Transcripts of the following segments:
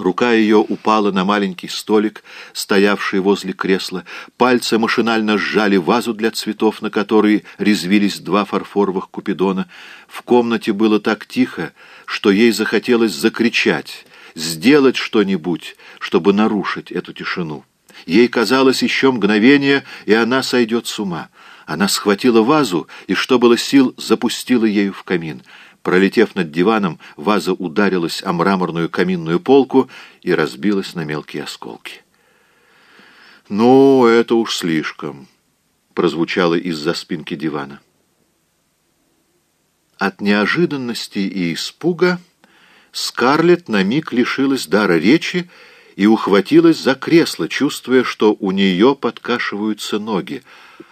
Рука ее упала на маленький столик, стоявший возле кресла. Пальцы машинально сжали вазу для цветов, на которой резвились два фарфоровых купидона. В комнате было так тихо, что ей захотелось закричать, сделать что-нибудь, чтобы нарушить эту тишину. Ей казалось еще мгновение, и она сойдет с ума. Она схватила вазу и, что было сил, запустила ею в камин — Пролетев над диваном, ваза ударилась о мраморную каминную полку и разбилась на мелкие осколки. «Ну, это уж слишком», — прозвучало из-за спинки дивана. От неожиданности и испуга Скарлетт на миг лишилась дара речи и ухватилась за кресло, чувствуя, что у нее подкашиваются ноги,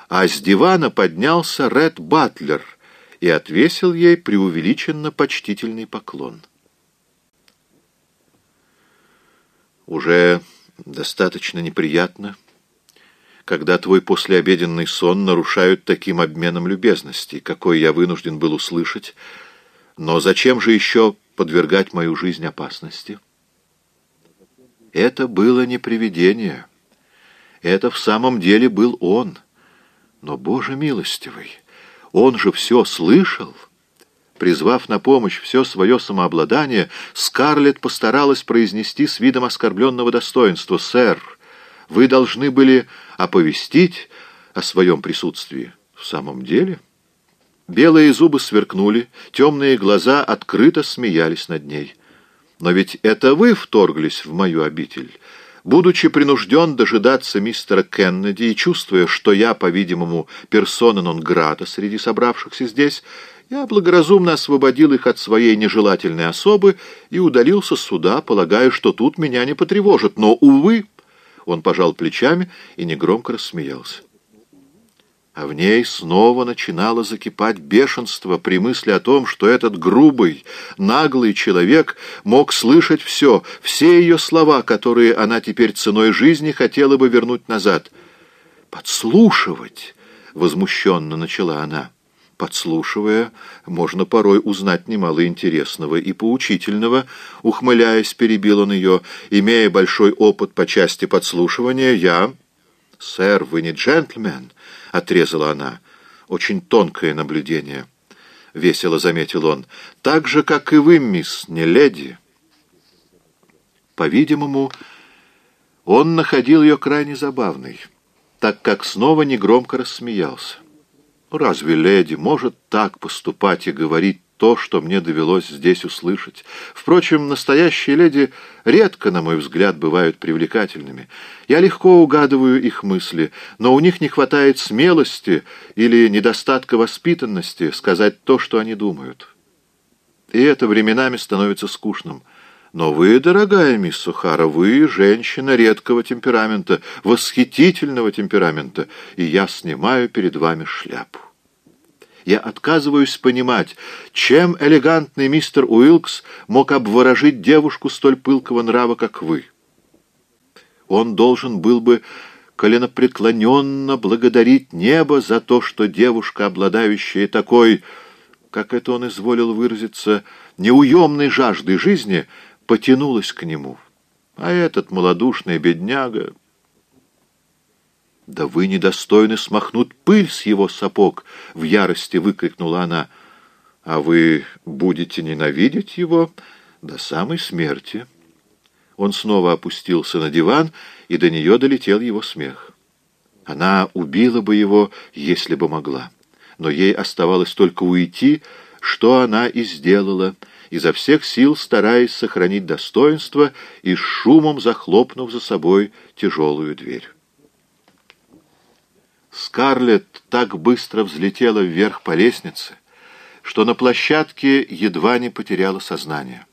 а с дивана поднялся Ред Батлер — и отвесил ей преувеличенно почтительный поклон. Уже достаточно неприятно, когда твой послеобеденный сон нарушают таким обменом любезностей, какой я вынужден был услышать, но зачем же еще подвергать мою жизнь опасности? Это было не привидение. Это в самом деле был он. Но, Боже милостивый, он же все слышал. Призвав на помощь все свое самообладание, Скарлетт постаралась произнести с видом оскорбленного достоинства. «Сэр, вы должны были оповестить о своем присутствии». «В самом деле?» Белые зубы сверкнули, темные глаза открыто смеялись над ней. «Но ведь это вы вторглись в мою обитель». Будучи принужден дожидаться мистера Кеннеди и чувствуя, что я, по-видимому, персона нон-грата среди собравшихся здесь, я благоразумно освободил их от своей нежелательной особы и удалился с суда, полагая, что тут меня не потревожит. Но, увы, он пожал плечами и негромко рассмеялся а в ней снова начинало закипать бешенство при мысли о том, что этот грубый, наглый человек мог слышать все, все ее слова, которые она теперь ценой жизни хотела бы вернуть назад. «Подслушивать!» — возмущенно начала она. Подслушивая, можно порой узнать немало интересного и поучительного, ухмыляясь, перебил он ее, имея большой опыт по части подслушивания, я... «Сэр, вы не джентльмен?» — отрезала она. «Очень тонкое наблюдение», — весело заметил он. «Так же, как и вы, мисс, не леди». По-видимому, он находил ее крайне забавной, так как снова негромко рассмеялся. «Разве леди может так поступать и говорить то, что мне довелось здесь услышать. Впрочем, настоящие леди редко, на мой взгляд, бывают привлекательными. Я легко угадываю их мысли, но у них не хватает смелости или недостатка воспитанности сказать то, что они думают. И это временами становится скучным. Но вы, дорогая мисс Сухара, вы женщина редкого темперамента, восхитительного темперамента, и я снимаю перед вами шляпу. Я отказываюсь понимать, чем элегантный мистер Уилкс мог обворожить девушку столь пылкого нрава, как вы. Он должен был бы коленопреклоненно благодарить небо за то, что девушка, обладающая такой, как это он изволил выразиться, неуемной жаждой жизни, потянулась к нему. А этот малодушный бедняга... «Да вы недостойны смахнуть пыль с его сапог!» — в ярости выкрикнула она. «А вы будете ненавидеть его до самой смерти». Он снова опустился на диван, и до нее долетел его смех. Она убила бы его, если бы могла. Но ей оставалось только уйти, что она и сделала, изо всех сил стараясь сохранить достоинство и шумом захлопнув за собой тяжелую дверь. Скарлетт так быстро взлетела вверх по лестнице, что на площадке едва не потеряла сознание.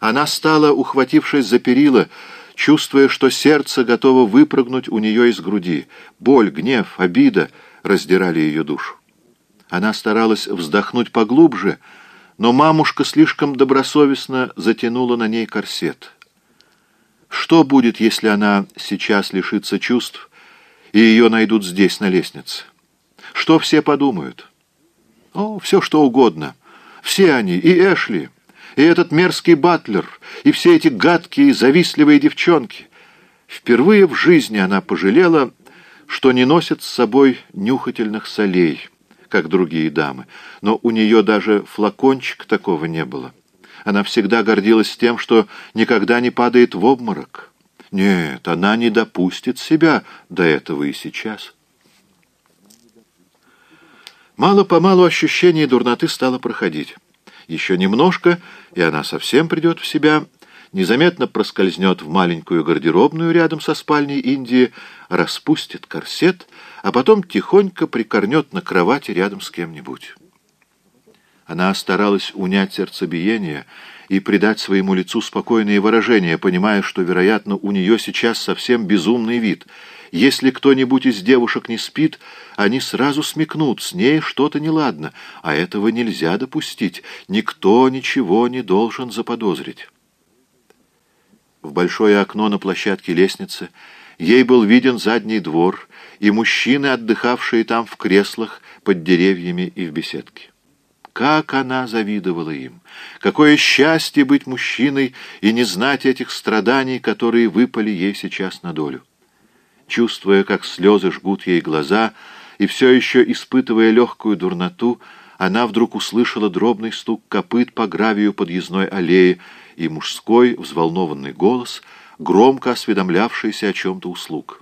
Она стала, ухватившись за перила, чувствуя, что сердце готово выпрыгнуть у нее из груди. Боль, гнев, обида раздирали ее душу. Она старалась вздохнуть поглубже, но мамушка слишком добросовестно затянула на ней корсет. Что будет, если она сейчас лишится чувств, и ее найдут здесь, на лестнице. Что все подумают? О, все что угодно. Все они, и Эшли. И этот мерзкий батлер, и все эти гадкие, завистливые девчонки. Впервые в жизни она пожалела, что не носит с собой нюхательных солей, как другие дамы, но у нее даже флакончик такого не было. Она всегда гордилась тем, что никогда не падает в обморок. Нет, она не допустит себя до этого и сейчас. Мало-помалу ощущение дурноты стало проходить. Еще немножко, и она совсем придет в себя, незаметно проскользнет в маленькую гардеробную рядом со спальней Индии, распустит корсет, а потом тихонько прикорнет на кровати рядом с кем-нибудь. Она старалась унять сердцебиение и придать своему лицу спокойные выражения, понимая, что, вероятно, у нее сейчас совсем безумный вид. Если кто-нибудь из девушек не спит, они сразу смекнут, с ней что-то неладно, а этого нельзя допустить, никто ничего не должен заподозрить. В большое окно на площадке лестницы ей был виден задний двор и мужчины, отдыхавшие там в креслах под деревьями и в беседке. Как она завидовала им! Какое счастье быть мужчиной и не знать этих страданий, которые выпали ей сейчас на долю! Чувствуя, как слезы жгут ей глаза, и все еще испытывая легкую дурноту, она вдруг услышала дробный стук копыт по гравию подъездной аллеи и мужской взволнованный голос, громко осведомлявшийся о чем-то услуг.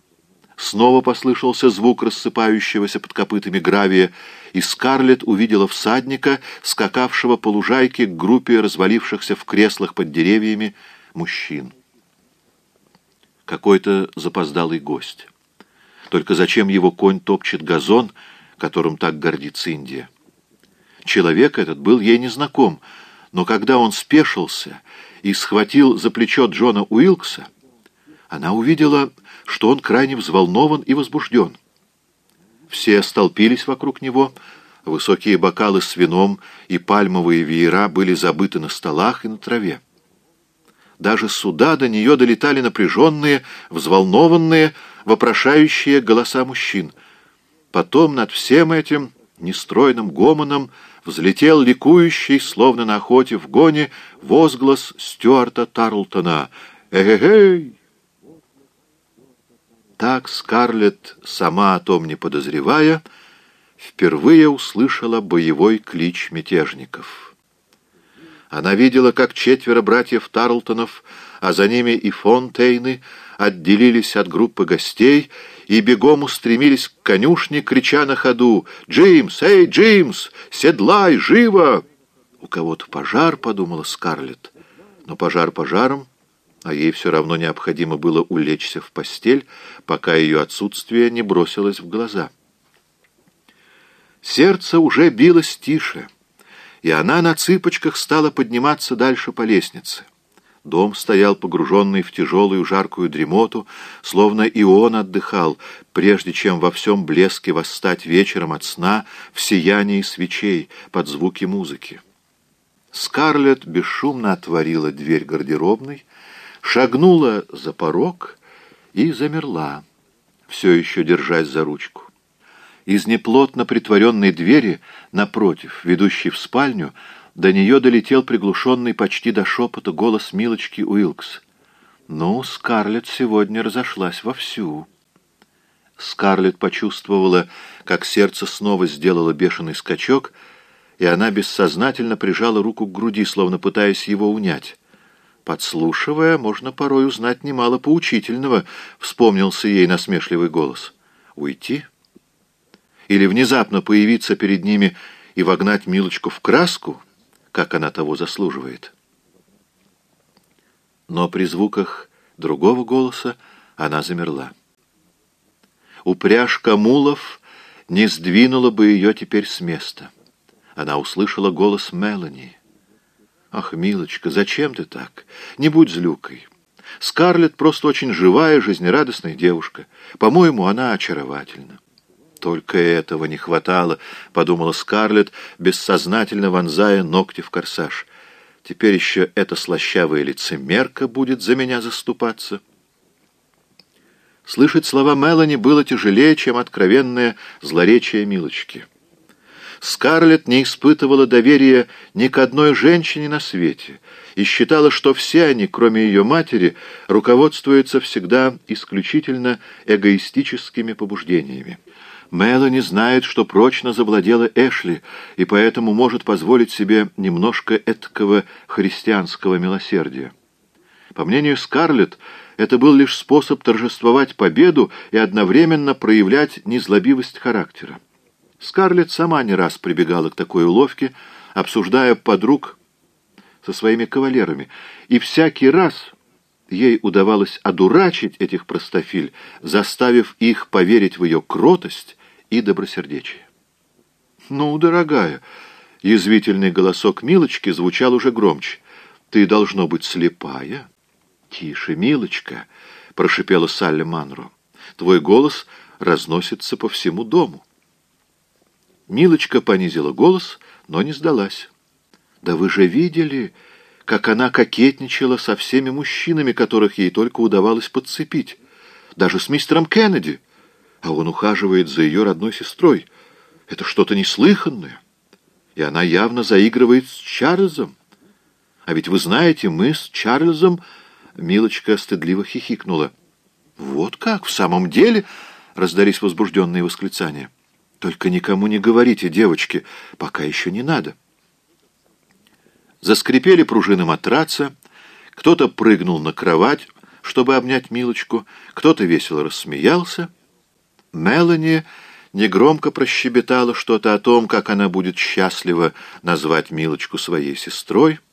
Снова послышался звук рассыпающегося под копытами гравия, и Скарлетт увидела всадника, скакавшего по лужайке к группе развалившихся в креслах под деревьями мужчин. Какой-то запоздалый гость. Только зачем его конь топчет газон, которым так гордится Индия? Человек этот был ей незнаком, но когда он спешился и схватил за плечо Джона Уилкса, она увидела, что он крайне взволнован и возбужден. Все столпились вокруг него, высокие бокалы с вином и пальмовые веера были забыты на столах и на траве. Даже сюда до нее долетали напряженные, взволнованные, вопрошающие голоса мужчин. Потом над всем этим нестройным гомоном взлетел ликующий, словно на охоте в гоне, возглас Стюарта Тарлтона «Эгегей!» Так Скарлетт, сама о том не подозревая, впервые услышала боевой клич мятежников. Она видела, как четверо братьев Тарлтонов, а за ними и Фонтейны, отделились от группы гостей и бегом устремились к конюшне, крича на ходу «Джимс! Эй, Джимс! Седлай! Живо!» «У кого-то пожар», — подумала Скарлетт. Но пожар пожаром, а ей все равно необходимо было улечься в постель, пока ее отсутствие не бросилось в глаза. Сердце уже билось тише, и она на цыпочках стала подниматься дальше по лестнице. Дом стоял погруженный в тяжелую жаркую дремоту, словно и он отдыхал, прежде чем во всем блеске восстать вечером от сна в сиянии свечей под звуки музыки. Скарлетт бесшумно отворила дверь гардеробной, шагнула за порог и замерла, все еще держась за ручку. Из неплотно притворенной двери, напротив, ведущей в спальню, до нее долетел приглушенный почти до шепота голос Милочки Уилкс. «Ну, Скарлетт сегодня разошлась вовсю». Скарлетт почувствовала, как сердце снова сделало бешеный скачок, и она бессознательно прижала руку к груди, словно пытаясь его унять. Подслушивая, можно порой узнать немало поучительного, вспомнился ей насмешливый голос. Уйти? Или внезапно появиться перед ними и вогнать Милочку в краску, как она того заслуживает? Но при звуках другого голоса она замерла. Упряжка мулов не сдвинула бы ее теперь с места. Она услышала голос Мелани — «Ах, милочка, зачем ты так? Не будь злюкой. Скарлетт просто очень живая, жизнерадостная девушка. По-моему, она очаровательна». «Только этого не хватало», — подумала Скарлетт, бессознательно вонзая ногти в корсаж. «Теперь еще эта слащавая лицемерка будет за меня заступаться». Слышать слова Мелани было тяжелее, чем откровенное злоречие Милочки. Скарлетт не испытывала доверия ни к одной женщине на свете и считала, что все они, кроме ее матери, руководствуются всегда исключительно эгоистическими побуждениями. Мелани знает, что прочно завладела Эшли, и поэтому может позволить себе немножко эткого христианского милосердия. По мнению Скарлетт, это был лишь способ торжествовать победу и одновременно проявлять незлобивость характера. Скарлетт сама не раз прибегала к такой уловке, обсуждая подруг со своими кавалерами, и всякий раз ей удавалось одурачить этих простофиль, заставив их поверить в ее кротость и добросердечие. «Ну, дорогая!» — язвительный голосок Милочки звучал уже громче. «Ты, должно быть, слепая?» «Тише, Милочка!» — прошипела Салли Манро. «Твой голос разносится по всему дому». Милочка понизила голос, но не сдалась. «Да вы же видели, как она кокетничала со всеми мужчинами, которых ей только удавалось подцепить, даже с мистером Кеннеди, а он ухаживает за ее родной сестрой. Это что-то неслыханное, и она явно заигрывает с Чарльзом. А ведь вы знаете, мы с Чарльзом...» Милочка стыдливо хихикнула. «Вот как, в самом деле?» — раздались возбужденные восклицания. Только никому не говорите, девочки, пока еще не надо. Заскрипели пружины матраца, кто-то прыгнул на кровать, чтобы обнять Милочку, кто-то весело рассмеялся. Мелани негромко прощебетала что-то о том, как она будет счастлива назвать Милочку своей сестрой —